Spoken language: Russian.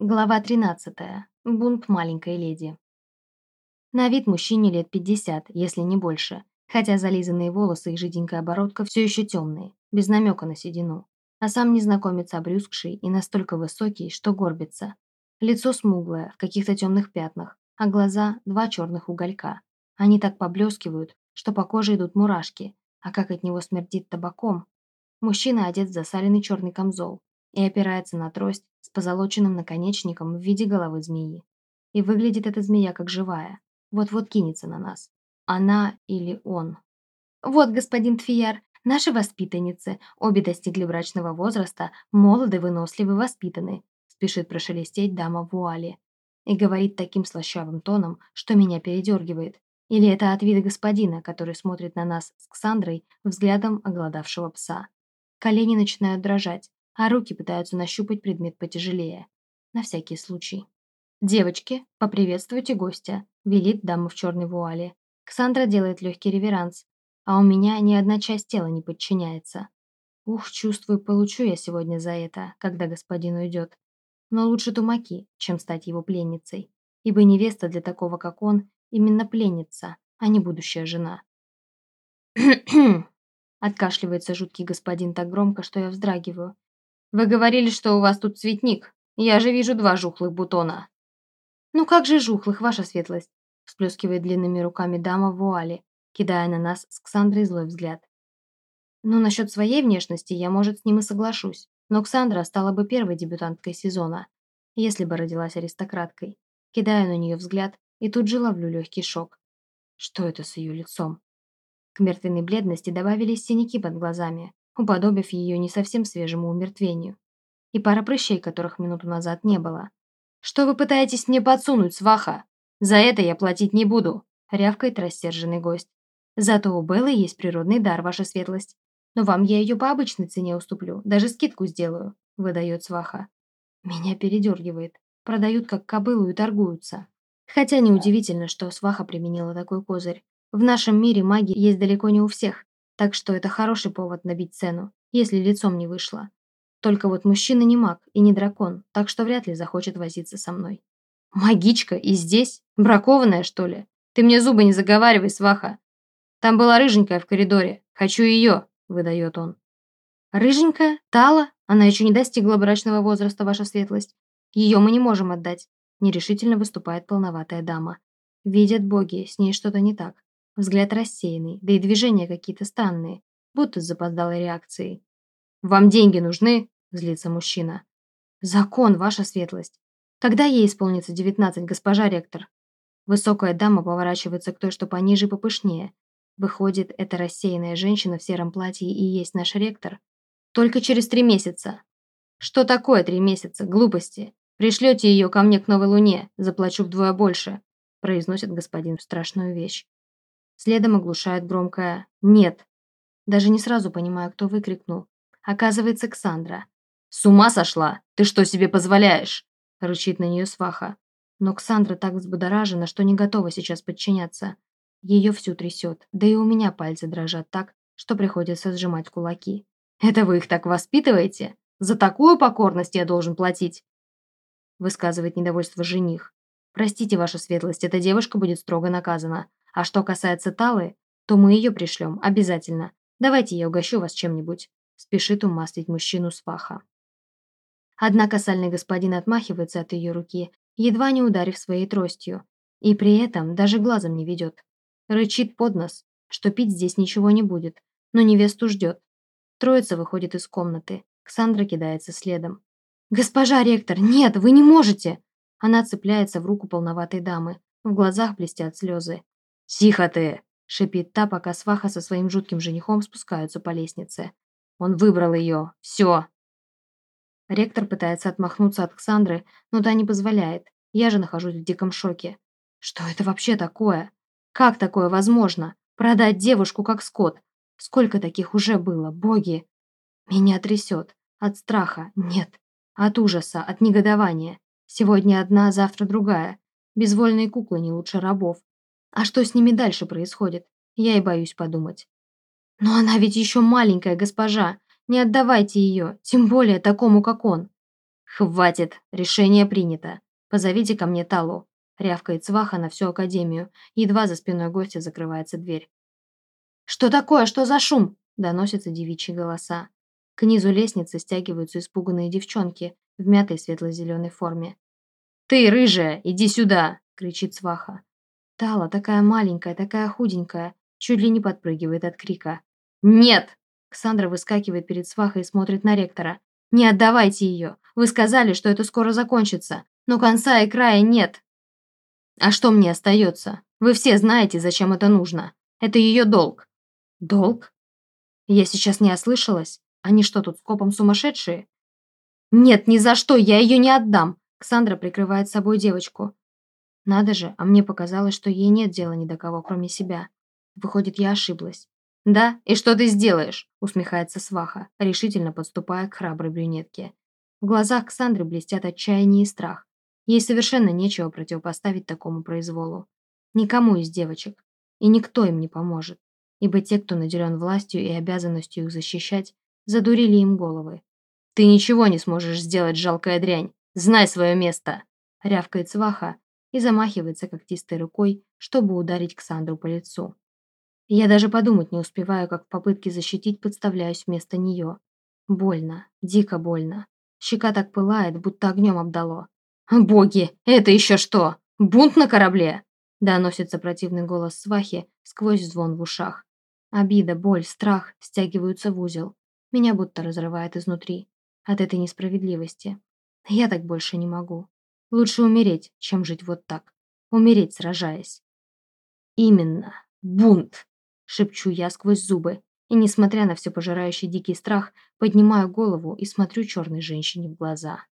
Глава 13. Бунт маленькой леди. На вид мужчине лет 50, если не больше, хотя зализанные волосы и жиденькая оборотка все еще темные, без намека на седину. А сам незнакомец обрюзгший и настолько высокий, что горбится. Лицо смуглое, в каких-то темных пятнах, а глаза – два черных уголька. Они так поблескивают, что по коже идут мурашки, а как от него смердит табаком. Мужчина одет в засаленный черный камзол, и опирается на трость с позолоченным наконечником в виде головы змеи. И выглядит эта змея как живая. Вот-вот кинется на нас. Она или он. «Вот, господин Тфияр, наши воспитанницы, обе достигли брачного возраста, молоды, выносливы, воспитаны», спешит прошелестеть дама в вуале. И говорит таким слащавым тоном, что меня передергивает. Или это от вида господина, который смотрит на нас с Ксандрой взглядом оголодавшего пса. Колени начинают дрожать, а руки пытаются нащупать предмет потяжелее. На всякий случай. «Девочки, поприветствуйте гостя», – велит дама в черной вуале. Ксандра делает легкий реверанс, а у меня ни одна часть тела не подчиняется. Ух, чувствую, получу я сегодня за это, когда господин уйдет. Но лучше тумаки, чем стать его пленницей, ибо невеста для такого, как он, именно пленница, а не будущая жена. Откашливается жуткий господин так громко, что я вздрагиваю. «Вы говорили, что у вас тут цветник. Я же вижу два жухлых бутона». «Ну как же жухлых, ваша светлость?» всплескивает длинными руками дама в вуале, кидая на нас с Ксандрой злой взгляд. Ну, насчет своей внешности я, может, с ним и соглашусь, но Ксандра стала бы первой дебютанткой сезона, если бы родилась аристократкой. Кидаю на нее взгляд и тут же ловлю легкий шок. Что это с ее лицом? К мертвенной бледности добавились синяки под глазами, уподобив ее не совсем свежему умертвению. И пара прыщей, которых минуту назад не было. «Что вы пытаетесь мне подсунуть, сваха? За это я платить не буду», — рявкает рассерженный гость. «Зато у Беллы есть природный дар, ваша светлость. Но вам я ее по обычной цене уступлю, даже скидку сделаю», — выдает сваха. Меня передергивает. Продают как кобылу и торгуются. Хотя неудивительно, что сваха применила такой козырь. В нашем мире маги есть далеко не у всех, так что это хороший повод набить цену, если лицом не вышло. Только вот мужчина не маг и не дракон, так что вряд ли захочет возиться со мной. Магичка и здесь? Бракованная, что ли? Ты мне зубы не заговаривай, сваха. Там была рыженькая в коридоре. Хочу ее, выдает он. Рыженькая? Тала? Она еще не достигла брачного возраста, ваша светлость. Ее мы не можем отдать. Нерешительно выступает полноватая дама. Видят боги, с ней что-то не так. Взгляд рассеянный, да и движения какие-то странные, будто с запоздалой реакцией. «Вам деньги нужны?» – злится мужчина. «Закон, ваша светлость. Когда ей исполнится девятнадцать, госпожа ректор?» Высокая дама поворачивается к той, что пониже и попышнее. Выходит, эта рассеянная женщина в сером платье и есть наш ректор. Только через три месяца. Что такое три месяца? Глупости. Пришлете ее ко мне к новой луне, заплачу вдвое больше, произносит господин страшную вещь. Следом оглушает громкое «Нет». Даже не сразу понимаю, кто выкрикнул. Оказывается, Ксандра. «С ума сошла? Ты что себе позволяешь?» Рычит на нее сваха. Но Ксандра так взбудоражена, что не готова сейчас подчиняться. Ее всю трясет, да и у меня пальцы дрожат так, что приходится сжимать кулаки. «Это вы их так воспитываете? За такую покорность я должен платить?» Высказывает недовольство жених. «Простите, ваша светлость, эта девушка будет строго наказана. А что касается Талы, то мы ее пришлем, обязательно. Давайте я угощу вас чем-нибудь», – спешит умаслить мужчину с паха. Однако сальный господин отмахивается от ее руки, едва не ударив своей тростью, и при этом даже глазом не ведет. Рычит под нос, что пить здесь ничего не будет, но невесту ждет. Троица выходит из комнаты, Ксандра кидается следом. «Госпожа ректор, нет, вы не можете!» Она цепляется в руку полноватой дамы, в глазах блестят слезы. «Тихо ты!» – шипит та, пока сваха со своим жутким женихом спускаются по лестнице. «Он выбрал ее! Все!» Ректор пытается отмахнуться от Ксандры, но та не позволяет. Я же нахожусь в диком шоке. Что это вообще такое? Как такое возможно? Продать девушку как скот? Сколько таких уже было, боги? Меня трясет. От страха. Нет. От ужаса, от негодования. Сегодня одна, завтра другая. Безвольные куклы не лучше рабов. А что с ними дальше происходит? Я и боюсь подумать. Но она ведь еще маленькая госпожа. Не отдавайте ее, тем более такому, как он. «Хватит! Решение принято! Позовите ко мне Талу!» Рявкает сваха на всю академию. Едва за спиной гостя закрывается дверь. «Что такое? Что за шум?» Доносятся девичьи голоса. К низу лестницы стягиваются испуганные девчонки в мятой светло-зеленой форме. «Ты, рыжая, иди сюда!» — кричит сваха. Тала, такая маленькая, такая худенькая, чуть ли не подпрыгивает от крика. «Нет!» Ксандра выскакивает перед свахой и смотрит на ректора. «Не отдавайте ее! Вы сказали, что это скоро закончится, но конца и края нет!» «А что мне остается? Вы все знаете, зачем это нужно. Это ее долг». «Долг?» Я сейчас не ослышалась? Они что, тут скопом сумасшедшие? Нет, ни за что, я ее не отдам. Ксандра прикрывает собой девочку. Надо же, а мне показалось, что ей нет дела ни до кого, кроме себя. Выходит, я ошиблась. «Да? И что ты сделаешь?» — усмехается сваха, решительно подступая к храброй брюнетке. В глазах Ксандры блестят отчаяние и страх. Ей совершенно нечего противопоставить такому произволу. Никому из девочек. И никто им не поможет ибо те, кто наделен властью и обязанностью их защищать, задурили им головы. «Ты ничего не сможешь сделать, жалкая дрянь! Знай свое место!» рявкает сваха и замахивается когтистой рукой, чтобы ударить Ксандру по лицу. Я даже подумать не успеваю, как в попытке защитить подставляюсь вместо нее. Больно, дико больно. Щека так пылает, будто огнем обдало. «Боги, это еще что? Бунт на корабле?» Доносится противный голос свахи сквозь звон в ушах. Обида, боль, страх стягиваются в узел. Меня будто разрывает изнутри. От этой несправедливости. Я так больше не могу. Лучше умереть, чем жить вот так. Умереть, сражаясь. Именно. Бунт. Шепчу я сквозь зубы. И, несмотря на все пожирающий дикий страх, поднимаю голову и смотрю черной женщине в глаза.